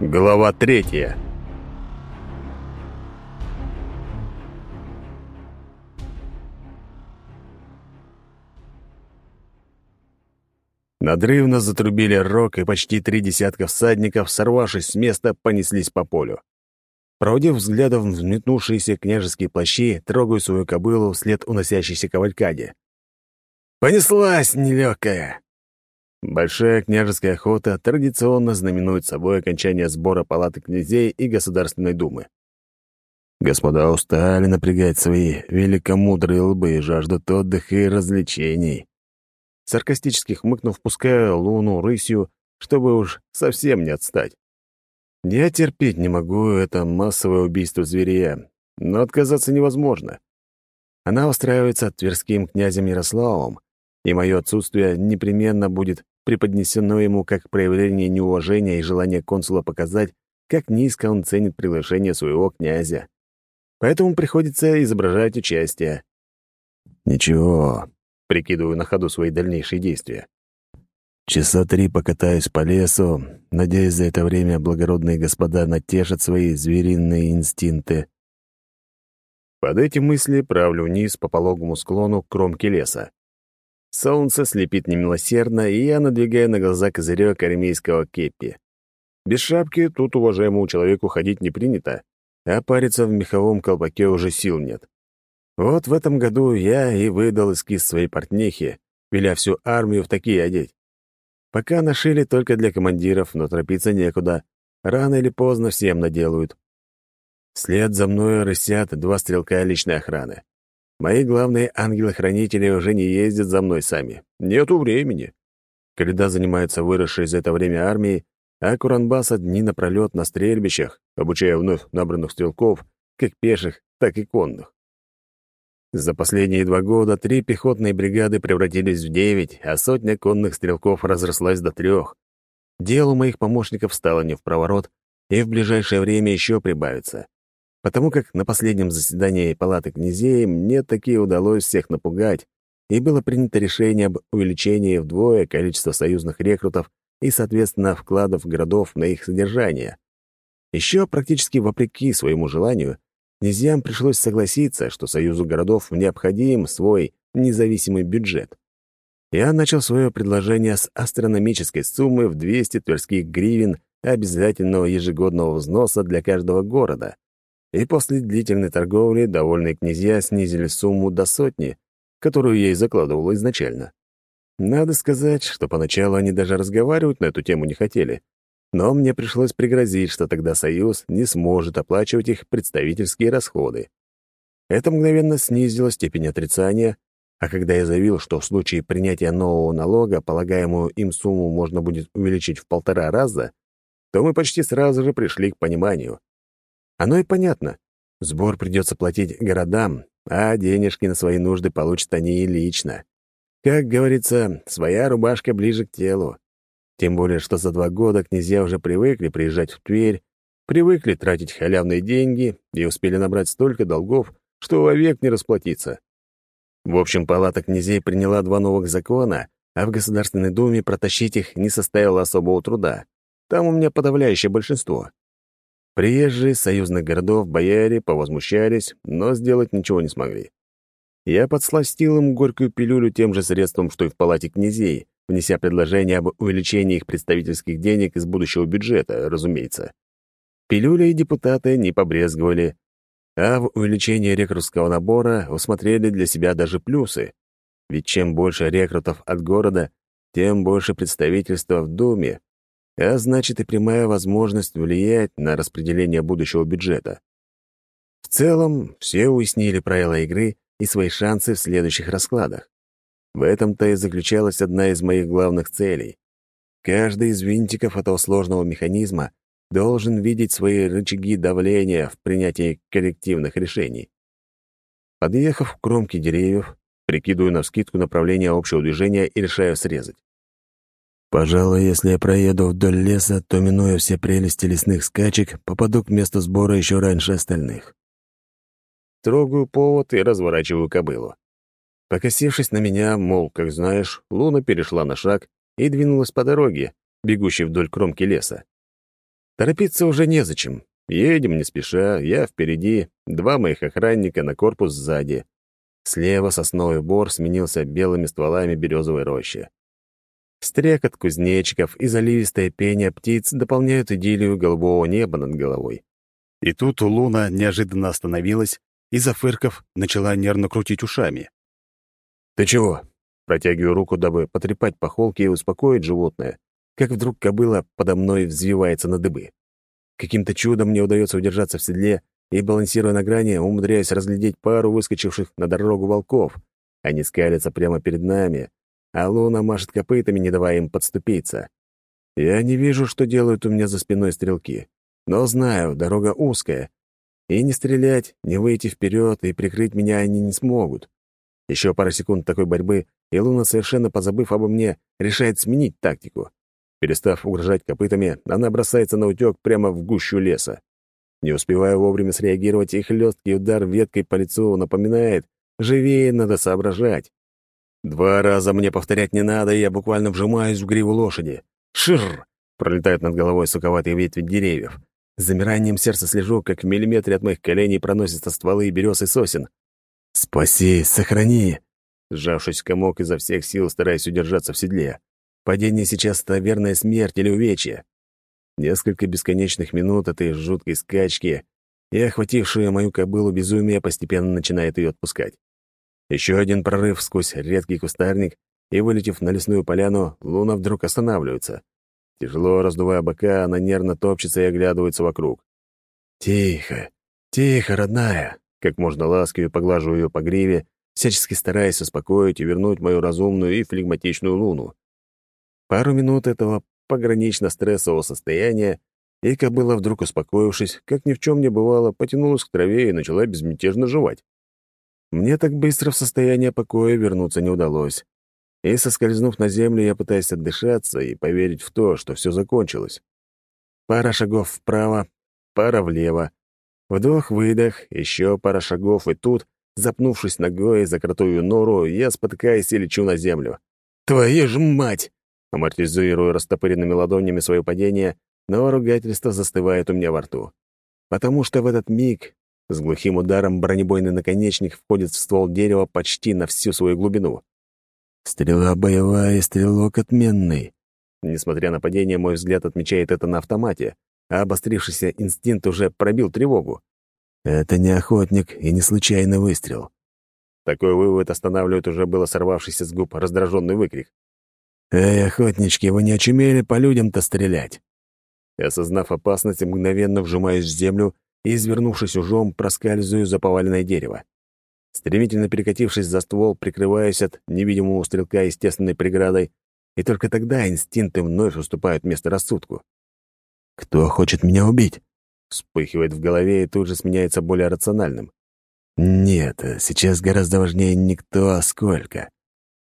Глава третья. Надрывно затрубили рог, и почти три десятка всадников, сорвавшись с места, понеслись по полю. Проводив взглядом взметнувшиеся княжеские плащи, трогаю свою кобылу вслед уносящейся кавалькаде. «Понеслась, нелегкая!» Большая княжеская охота традиционно знаменует собой окончание сбора палаты князей и Государственной Думы. Господа устали напрягать свои великомудрые лбы и жаждут отдыха и развлечений. Саркастически хмыкнув, пускаю луну рысью, чтобы уж совсем не отстать. Я терпеть не могу это массовое убийство зверя, но отказаться невозможно. Она устраивается тверским князем Ярославом, и мое отсутствие непременно будет преподнесено ему как проявление неуважения и желание консула показать, как низко он ценит приглашение своего князя. Поэтому приходится изображать участие. «Ничего», — прикидываю на ходу свои дальнейшие действия. «Часа три покатаюсь по лесу, надеюсь, за это время благородные господа натешат свои звериные инстинкты». Под эти мысли правлю вниз по пологому склону к кромке леса. Солнце слепит немилосердно, и я надвигаю на глаза козырек армейского кепи. Без шапки тут уважаемому человеку ходить не принято, а париться в меховом колпаке уже сил нет. Вот в этом году я и выдал эскиз своей портнихи, веля всю армию в такие одеть. Пока нашили только для командиров, но торопиться некуда. Рано или поздно всем наделают. Вслед за мной рысят два стрелка личной охраны. Мои главные ангелы-хранители уже не ездят за мной сами. Нету времени. Когда занимается выросшей за это время армией, а Куранбаса дни напролет на стрельбищах, обучая вновь набранных стрелков, как пеших, так и конных. За последние два года три пехотные бригады превратились в девять, а сотня конных стрелков разрослась до трех. Делу моих помощников стало не в проворот, и в ближайшее время еще прибавится потому как на последнем заседании палаты князей мне таки удалось всех напугать, и было принято решение об увеличении вдвое количества союзных рекрутов и, соответственно, вкладов городов на их содержание. Еще практически вопреки своему желанию, князьям пришлось согласиться, что союзу городов необходим свой независимый бюджет. Я начал свое предложение с астрономической суммы в 200 тверских гривен обязательного ежегодного взноса для каждого города — и после длительной торговли довольные князья снизили сумму до сотни, которую я и закладывал изначально. Надо сказать, что поначалу они даже разговаривать на эту тему не хотели, но мне пришлось пригрозить, что тогда Союз не сможет оплачивать их представительские расходы. Это мгновенно снизило степень отрицания, а когда я заявил, что в случае принятия нового налога полагаемую им сумму можно будет увеличить в полтора раза, то мы почти сразу же пришли к пониманию. Оно и понятно. Сбор придется платить городам, а денежки на свои нужды получат они и лично. Как говорится, своя рубашка ближе к телу. Тем более, что за два года князья уже привыкли приезжать в Тверь, привыкли тратить халявные деньги и успели набрать столько долгов, что вовек не расплатиться. В общем, палата князей приняла два новых закона, а в Государственной Думе протащить их не составило особого труда. Там у меня подавляющее большинство. Приезжие союзных городов, бояре повозмущались, но сделать ничего не смогли. Я подсластил им горькую пилюлю тем же средством, что и в палате князей, внеся предложение об увеличении их представительских денег из будущего бюджета, разумеется. Пилюля и депутаты не побрезговали, а в увеличении рекрутского набора усмотрели для себя даже плюсы. Ведь чем больше рекрутов от города, тем больше представительства в Думе, а значит и прямая возможность влиять на распределение будущего бюджета. В целом, все уяснили правила игры и свои шансы в следующих раскладах. В этом-то и заключалась одна из моих главных целей. Каждый из винтиков этого сложного механизма должен видеть свои рычаги давления в принятии коллективных решений. Подъехав к кромке деревьев, прикидываю навскидку направление общего движения и решаю срезать. Пожалуй, если я проеду вдоль леса, то, минуя все прелести лесных скачек, попаду к месту сбора еще раньше остальных. Трогаю повод и разворачиваю кобылу. Покосившись на меня, мол, как знаешь, Луна перешла на шаг и двинулась по дороге, бегущей вдоль кромки леса. Торопиться уже незачем. Едем не спеша, я впереди, два моих охранника на корпус сзади. Слева сосновый бор сменился белыми стволами березовой рощи. Стрекот кузнечиков и заливистое пение птиц дополняют идиллию голубого неба над головой. И тут Луна неожиданно остановилась и, зафырков, начала нервно крутить ушами. «Ты чего?» Протягиваю руку, дабы потрепать по холке и успокоить животное, как вдруг кобыла подо мной взвивается на дыбы. Каким-то чудом мне удается удержаться в седле и, балансируя на грани, умудряюсь разглядеть пару выскочивших на дорогу волков. Они скалятся прямо перед нами, а Луна машет копытами, не давая им подступиться. Я не вижу, что делают у меня за спиной стрелки, но знаю, дорога узкая, и не стрелять, не выйти вперед и прикрыть меня они не смогут. Еще пара секунд такой борьбы, и Луна, совершенно позабыв обо мне, решает сменить тактику. Перестав угрожать копытами, она бросается на утек прямо в гущу леса. Не успевая вовремя среагировать, и хлесткий удар веткой по лицу напоминает «живее надо соображать». Два раза мне повторять не надо, и я буквально вжимаюсь в гриву лошади. «Ширр!» — пролетают над головой суковатые ветви деревьев. С замиранием сердца слежу, как в миллиметре от моих коленей проносятся стволы берез и сосен. «Спаси, сохрани!» Сжавшись в комок, изо всех сил стараясь удержаться в седле. Падение сейчас — это верная смерть или увечье. Несколько бесконечных минут этой жуткой скачки, и охватившая мою кобылу безумие постепенно начинает ее отпускать. Еще один прорыв сквозь редкий кустарник, и, вылетев на лесную поляну, луна вдруг останавливается. Тяжело раздувая бока, она нервно топчется и оглядывается вокруг. «Тихо, тихо, родная!» Как можно ласковее поглаживаю ее по гриве, всячески стараясь успокоить и вернуть мою разумную и флегматичную луну. Пару минут этого погранично-стрессового состояния, и кобыла, вдруг успокоившись, как ни в чем не бывало, потянулась к траве и начала безмятежно жевать. Мне так быстро в состояние покоя вернуться не удалось. И, соскользнув на землю, я пытаюсь отдышаться и поверить в то, что все закончилось. Пара шагов вправо, пара влево. Вдох-выдох, еще пара шагов, и тут, запнувшись ногой за крутую нору, я спотыкаюсь и лечу на землю. «Твою ж мать!» Амортизирую растопыренными ладонями свое падение, но ругательство застывает у меня во рту. Потому что в этот миг с глухим ударом бронебойный наконечник входит в ствол дерева почти на всю свою глубину. Стрела боевая стрелок отменный. Несмотря на падение, мой взгляд отмечает это на автомате, а обострившийся инстинкт уже пробил тревогу. Это не охотник и не случайный выстрел. Такой вывод останавливает уже было сорвавшийся с губ раздраженный выкрик. «Эй, охотнички, вы не очумели по людям-то стрелять?» Осознав опасность, мгновенно вжимаюсь в землю и, извернувшись ужом, проскальзываю за поваленное дерево. Стремительно перекатившись за ствол, прикрываясь от невидимого стрелка естественной преградой, и только тогда инстинкты вновь уступают место рассудку. «Кто хочет меня убить?» Вспыхивает в голове и тут же сменяется более рациональным. «Нет, сейчас гораздо важнее не кто, а сколько.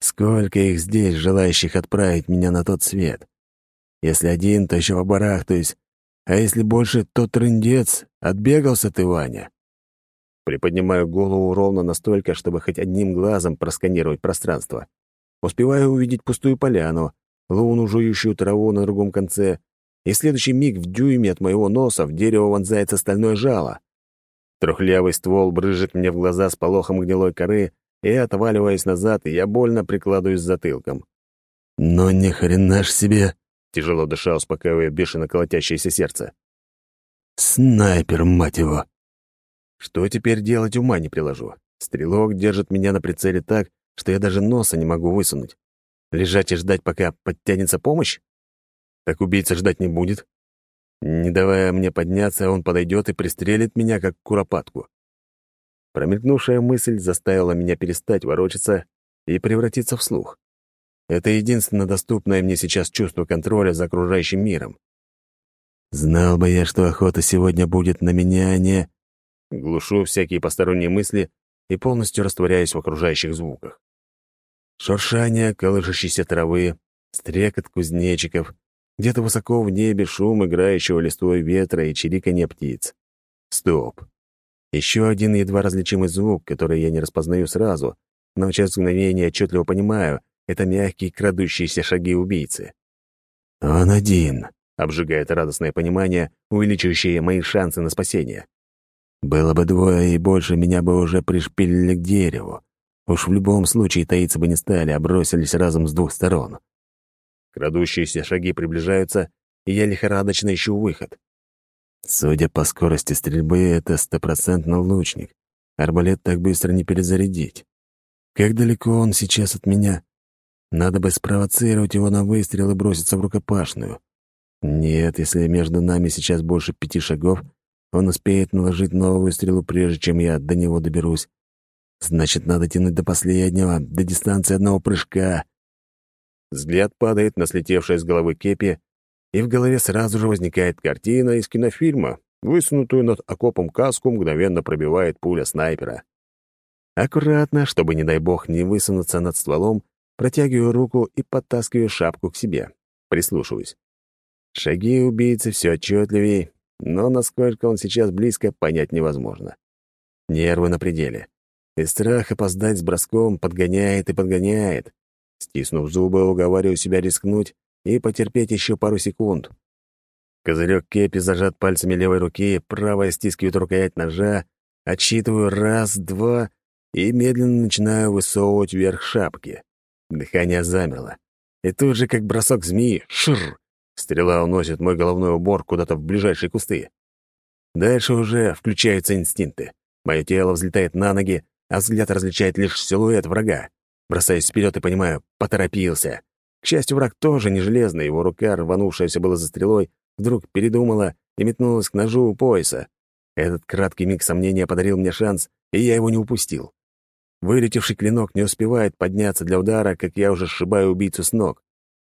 Сколько их здесь, желающих отправить меня на тот свет? Если один, то еще побарахтаюсь, а если больше, то трындец. Отбегался ты, Ваня. Приподнимаю голову ровно настолько, чтобы хоть одним глазом просканировать пространство. Успеваю увидеть пустую поляну, луну, жующую траву на другом конце, и следующий миг в дюйме от моего носа в дерево вонзается стальное жало. Трухлявый ствол брыжет мне в глаза с полохом гнилой коры, и, отваливаясь назад, я больно прикладываюсь затылком. «Но ни хрена ж себе!» — тяжело дыша, успокаивая бешено колотящееся сердце. «Снайпер, мать его!» Что теперь делать, ума не приложу. Стрелок держит меня на прицеле так, что я даже носа не могу высунуть. Лежать и ждать, пока подтянется помощь? Так убийца ждать не будет. Не давая мне подняться, он подойдет и пристрелит меня, как куропатку. Промелькнувшая мысль заставила меня перестать ворочаться и превратиться в слух. Это единственно доступное мне сейчас чувство контроля за окружающим миром. Знал бы я, что охота сегодня будет на меня, а не... Глушу всякие посторонние мысли и полностью растворяюсь в окружающих звуках. Шуршание колышащейся травы, стрекот кузнечиков, где-то высоко в небе шум играющего листвой ветра и чириканье птиц. Стоп. Еще один едва различимый звук, который я не распознаю сразу, но через мгновение отчетливо понимаю — это мягкие крадущиеся шаги убийцы. «Он один», — обжигает радостное понимание, увеличивающее мои шансы на спасение. Было бы двое и больше, меня бы уже пришпилили к дереву. Уж в любом случае таиться бы не стали, а бросились разом с двух сторон. Крадущиеся шаги приближаются, и я лихорадочно ищу выход. Судя по скорости стрельбы, это стопроцентно лучник. Арбалет так быстро не перезарядить. Как далеко он сейчас от меня? Надо бы спровоцировать его на выстрел и броситься в рукопашную. Нет, если между нами сейчас больше пяти шагов, он успеет наложить новую стрелу, прежде чем я до него доберусь. Значит, надо тянуть до последнего, до дистанции одного прыжка. Взгляд падает на слетевшее с головы кепи, и в голове сразу же возникает картина из кинофильма. Высунутую над окопом каску мгновенно пробивает пуля снайпера. Аккуратно, чтобы, не дай бог, не высунуться над стволом, протягиваю руку и подтаскиваю шапку к себе. Прислушиваюсь. Шаги убийцы все отчетливее, но насколько он сейчас близко, понять невозможно. Нервы на пределе. И страх опоздать с броском подгоняет и подгоняет. Стиснув зубы, уговариваю себя рискнуть и потерпеть еще пару секунд. Козырек кепи зажат пальцами левой руки, правая стискивает рукоять ножа, отсчитываю раз, два и медленно начинаю высовывать вверх шапки. Дыхание замерло. И тут же, как бросок змеи, шр! Стрела уносит мой головной убор куда-то в ближайшие кусты. Дальше уже включаются инстинкты. Мое тело взлетает на ноги, а взгляд различает лишь силуэт врага. Бросаюсь вперед и понимаю, поторопился. К счастью, враг тоже не железный, его рука, рванувшаяся была за стрелой, вдруг передумала и метнулась к ножу у пояса. Этот краткий миг сомнения подарил мне шанс, и я его не упустил. Вылетевший клинок не успевает подняться для удара, как я уже сшибаю убийцу с ног.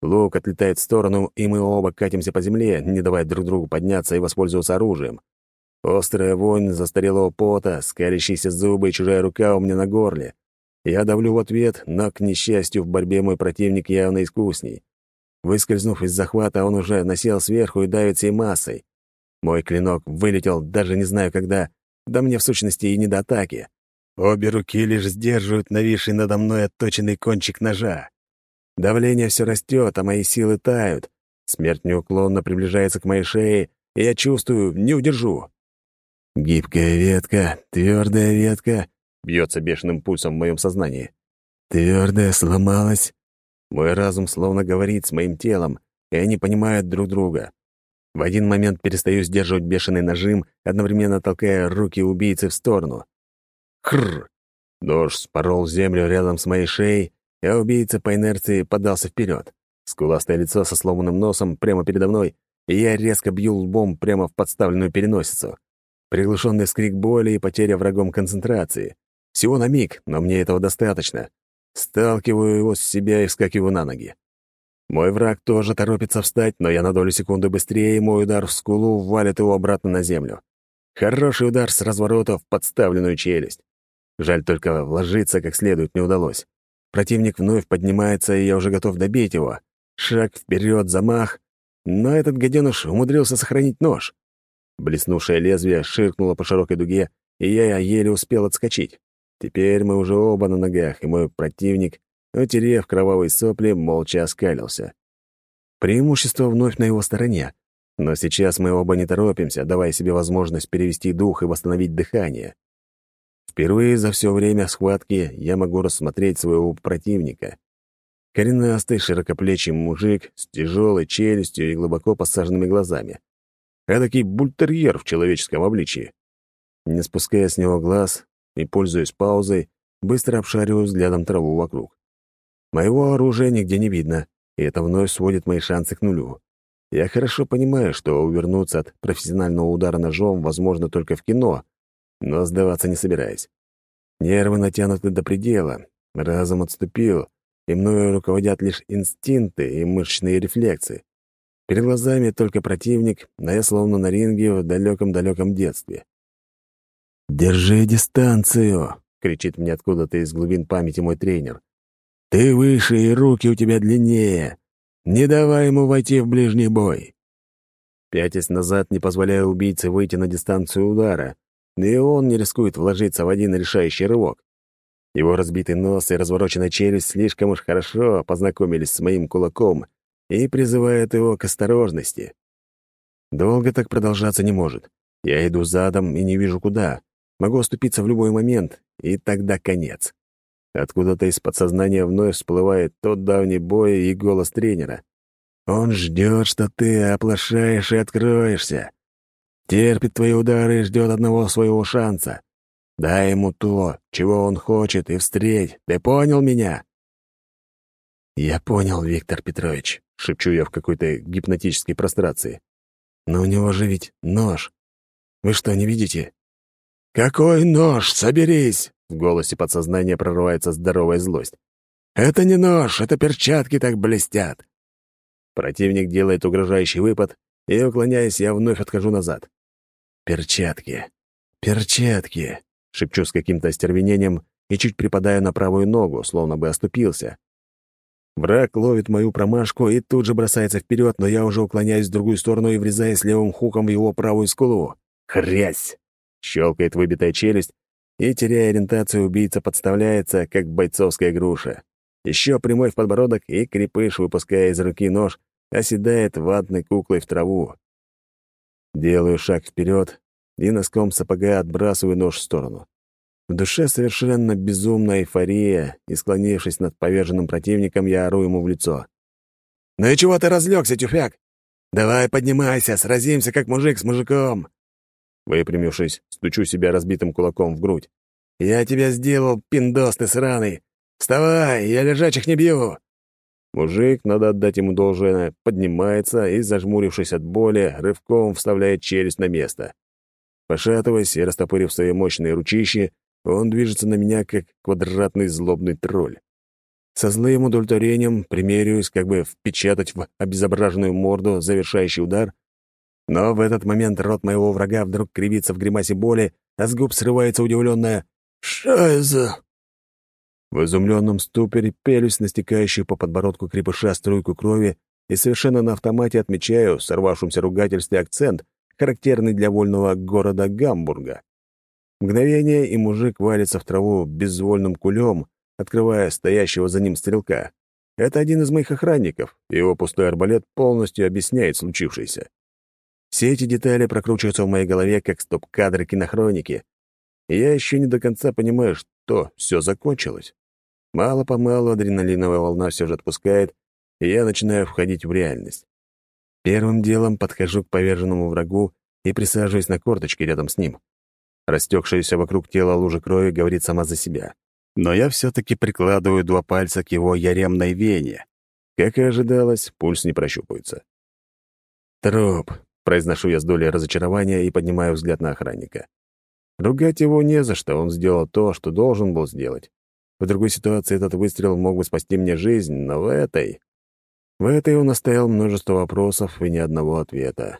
Лук отлетает в сторону, и мы оба катимся по земле, не давая друг другу подняться и воспользоваться оружием. Острая вонь застарелого пота, скалящиеся зубы и чужая рука у меня на горле. Я давлю в ответ, но, к несчастью, в борьбе мой противник явно искусней. Выскользнув из захвата, он уже насел сверху и давит всей массой. Мой клинок вылетел, даже не знаю когда, да мне в сущности и не до атаки. Обе руки лишь сдерживают нависший надо мной отточенный кончик ножа. Давление все растет, а мои силы тают. Смерть неуклонно приближается к моей шее, и я чувствую, не удержу. Гибкая ветка, твердая ветка, бьется бешеным пульсом в моем сознании. Твердая сломалась. Мой разум словно говорит с моим телом, и они понимают друг друга. В один момент перестаю сдерживать бешеный нажим, одновременно толкая руки убийцы в сторону. Хрр! Нож спорол землю рядом с моей шеей, а убийца по инерции подался вперед. Скуластое лицо со сломанным носом прямо передо мной, и я резко бью лбом прямо в подставленную переносицу. Приглушенный скрик боли и потеря врагом концентрации. Всего на миг, но мне этого достаточно. Сталкиваю его с себя и вскакиваю на ноги. Мой враг тоже торопится встать, но я на долю секунды быстрее, и мой удар в скулу валит его обратно на землю. Хороший удар с разворота в подставленную челюсть. Жаль только вложиться как следует не удалось. Противник вновь поднимается, и я уже готов добить его. Шаг вперед, замах. Но этот гаденыш умудрился сохранить нож. Блеснувшее лезвие ширкнуло по широкой дуге, и я еле успел отскочить. Теперь мы уже оба на ногах, и мой противник, утерев кровавые сопли, молча оскалился. Преимущество вновь на его стороне, но сейчас мы оба не торопимся, давая себе возможность перевести дух и восстановить дыхание. Впервые за все время схватки я могу рассмотреть своего противника. Коренастый, широкоплечий мужик с тяжелой челюстью и глубоко посаженными глазами. Эдакий бультерьер в человеческом обличии. Не спуская с него глаз и пользуясь паузой, быстро обшариваю взглядом траву вокруг. Моего оружия нигде не видно, и это вновь сводит мои шансы к нулю. Я хорошо понимаю, что увернуться от профессионального удара ножом возможно только в кино, но сдаваться не собираюсь. Нервы натянуты до предела, разум отступил, и мною руководят лишь инстинкты и мышечные рефлексы. Перед глазами только противник, но я словно на ринге в далеком-далеком детстве. «Держи дистанцию!» — кричит мне откуда-то из глубин памяти мой тренер. «Ты выше, и руки у тебя длиннее. Не давай ему войти в ближний бой!» Пятясь назад, не позволяя убийце выйти на дистанцию удара, но и он не рискует вложиться в один решающий рывок. Его разбитый нос и развороченная челюсть слишком уж хорошо познакомились с моим кулаком и призывают его к осторожности. Долго так продолжаться не может. Я иду задом и не вижу куда. Могу оступиться в любой момент, и тогда конец. Откуда-то из подсознания вновь всплывает тот давний бой и голос тренера. Он ждет, что ты оплошаешь и откроешься. Терпит твои удары и ждет одного своего шанса. Дай ему то, чего он хочет, и встреть. Ты понял меня?» «Я понял, Виктор Петрович», — шепчу я в какой-то гипнотической прострации. «Но у него же ведь нож. Вы что, не видите?» «Какой нож? Соберись!» — в голосе подсознания прорывается здоровая злость. «Это не нож, это перчатки так блестят!» Противник делает угрожающий выпад, и, уклоняясь, я вновь отхожу назад. «Перчатки! Перчатки!» — шепчу с каким-то остервенением и чуть припадаю на правую ногу, словно бы оступился. Враг ловит мою промашку и тут же бросается вперед, но я уже уклоняюсь в другую сторону и врезаюсь левым хуком в его правую скулу. Хрясь! Щелкает выбитая челюсть, и, теряя ориентацию, убийца подставляется, как бойцовская груша. Еще прямой в подбородок, и крепыш, выпуская из руки нож, оседает ватной куклой в траву. Делаю шаг вперед и носком сапога отбрасываю нож в сторону. В душе совершенно безумная эйфория, и, склонившись над поверженным противником, я ору ему в лицо. «Ну и чего ты разлегся, тюфяк? Давай поднимайся, сразимся, как мужик с мужиком!» Выпрямившись, стучу себя разбитым кулаком в грудь. «Я тебя сделал, пиндос ты сраный! Вставай, я лежачих не бью!» Мужик, надо отдать ему должное, поднимается и, зажмурившись от боли, рывком вставляет челюсть на место. Пошатываясь и растопырив свои мощные ручищи, он движется на меня, как квадратный злобный тролль. Со злым удовлетворением примеряюсь, как бы впечатать в обезображенную морду завершающий удар, но в этот момент рот моего врага вдруг кривится в гримасе боли, а с губ срывается удивленное «Шайза!» В изумленном ступоре пелюсь на стекающую по подбородку крепыша струйку крови и совершенно на автомате отмечаю в сорвавшемся ругательстве акцент, характерный для вольного города Гамбурга. Мгновение, и мужик валится в траву безвольным кулем, открывая стоящего за ним стрелка. Это один из моих охранников, и его пустой арбалет полностью объясняет случившееся. Все эти детали прокручиваются в моей голове, как стоп-кадры кинохроники, и я еще не до конца понимаю, что все закончилось. Мало-помалу адреналиновая волна все же отпускает, и я начинаю входить в реальность. Первым делом подхожу к поверженному врагу и присаживаюсь на корточки рядом с ним. Растекшаяся вокруг тела лужа крови говорит сама за себя. Но я все-таки прикладываю два пальца к его яремной вене. Как и ожидалось, пульс не прощупывается. «Труп», — произношу я с долей разочарования и поднимаю взгляд на охранника. Ругать его не за что, он сделал то, что должен был сделать. В другой ситуации этот выстрел мог бы спасти мне жизнь, но в этой... В этой он оставил множество вопросов и ни одного ответа.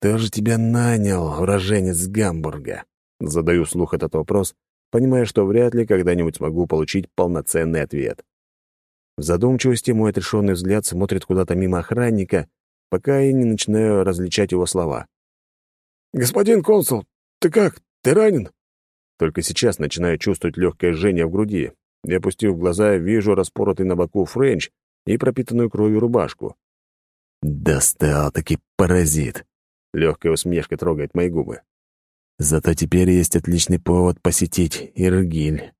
«Кто же тебя нанял, уроженец Гамбурга?» Задаю слух этот вопрос, понимая, что вряд ли когда-нибудь смогу получить полноценный ответ. В задумчивости мой отрешенный взгляд смотрит куда-то мимо охранника, пока я не начинаю различать его слова. «Господин консул, «Ты как? Ты ранен?» Только сейчас начинаю чувствовать легкое жжение в груди. И, опустив глаза, вижу распоротый на боку френч и пропитанную кровью рубашку. «Достал-таки паразит!» Легкая усмешка трогает мои губы. «Зато теперь есть отличный повод посетить Иргиль».